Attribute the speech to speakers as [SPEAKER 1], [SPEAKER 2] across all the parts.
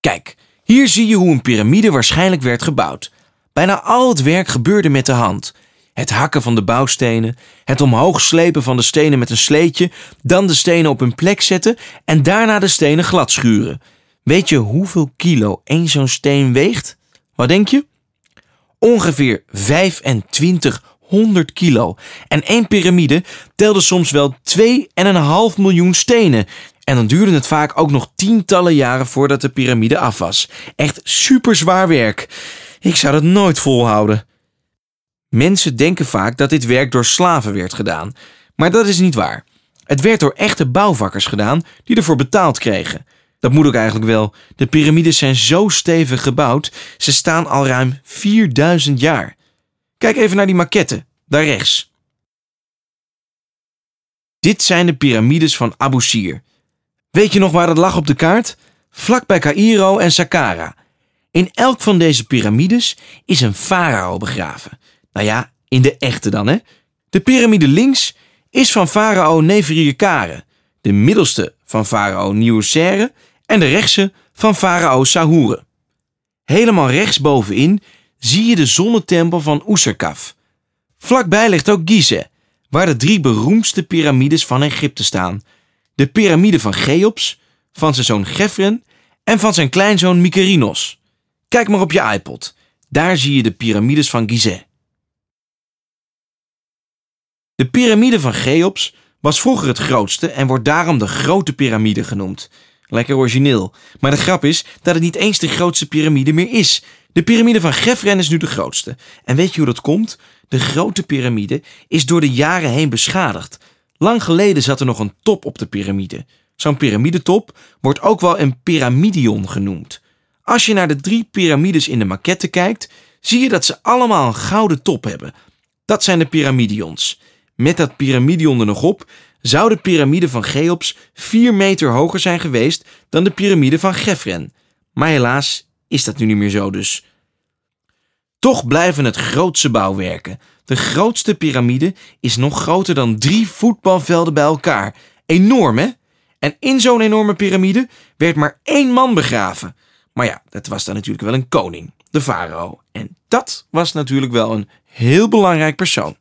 [SPEAKER 1] Kijk, hier zie je hoe een piramide waarschijnlijk werd gebouwd. Bijna al het werk gebeurde met de hand. Het hakken van de bouwstenen, het omhoog slepen van de stenen met een sleetje, dan de stenen op hun plek zetten en daarna de stenen glad schuren. Weet je hoeveel kilo één zo'n steen weegt? Wat denk je? Ongeveer 2500 kilo. En één piramide telde soms wel 2,5 miljoen stenen. En dan duurde het vaak ook nog tientallen jaren voordat de piramide af was. Echt super zwaar werk. Ik zou dat nooit volhouden. Mensen denken vaak dat dit werk door slaven werd gedaan, maar dat is niet waar. Het werd door echte bouwvakkers gedaan die ervoor betaald kregen. Dat moet ook eigenlijk wel. De piramides zijn zo stevig gebouwd, ze staan al ruim 4000 jaar. Kijk even naar die maquette, daar rechts. Dit zijn de piramides van Abu Sir. Weet je nog waar dat lag op de kaart? Vlak bij Cairo en Saqqara. In elk van deze piramides is een farao begraven. Nou ja, in de echte dan, hè? De piramide links is van farao Neferirkare, de middelste van farao Niuserre en de rechtse van farao Sahure. Helemaal rechtsbovenin zie je de zonnetempel van Oeserkaf. Vlakbij ligt ook Gizeh, waar de drie beroemdste piramides van Egypte staan. De piramide van Cheops, van zijn zoon Gefren en van zijn kleinzoon Mykerinos. Kijk maar op je iPod. Daar zie je de piramides van Gizeh. De piramide van Cheops was vroeger het grootste en wordt daarom de grote piramide genoemd. Lekker origineel. Maar de grap is dat het niet eens de grootste piramide meer is. De piramide van Gefren is nu de grootste. En weet je hoe dat komt? De grote piramide is door de jaren heen beschadigd. Lang geleden zat er nog een top op de piramide. Zo'n piramidetop wordt ook wel een pyramidion genoemd. Als je naar de drie piramides in de maquette kijkt, zie je dat ze allemaal een gouden top hebben. Dat zijn de pyramidions. Met dat piramidion er nog op, zou de piramide van Cheops 4 meter hoger zijn geweest dan de piramide van Gefren. Maar helaas is dat nu niet meer zo dus. Toch blijven het grootste bouwwerken. De grootste piramide is nog groter dan drie voetbalvelden bij elkaar. Enorm, hè? En in zo'n enorme piramide werd maar één man begraven. Maar ja, dat was dan natuurlijk wel een koning, de farao. En dat was natuurlijk wel een heel belangrijk persoon.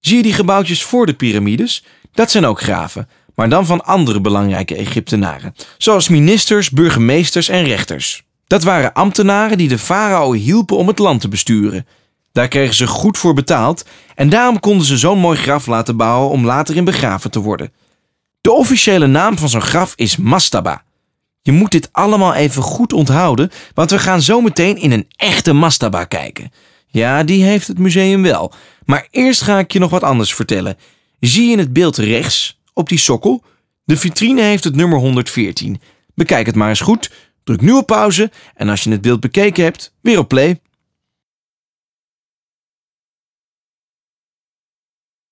[SPEAKER 1] Zie je die gebouwtjes voor de piramides? Dat zijn ook graven, maar dan van andere belangrijke Egyptenaren, zoals ministers, burgemeesters en rechters. Dat waren ambtenaren die de farao hielpen om het land te besturen. Daar kregen ze goed voor betaald en daarom konden ze zo'n mooi graf laten bouwen om later in begraven te worden. De officiële naam van zo'n graf is mastaba. Je moet dit allemaal even goed onthouden, want we gaan zo meteen in een echte mastaba kijken. Ja, die heeft het museum wel. Maar eerst ga ik je nog wat anders vertellen. Zie je in het beeld rechts, op die sokkel? De vitrine heeft het nummer 114. Bekijk het maar eens goed, druk nu op pauze en als je het beeld bekeken hebt, weer op play.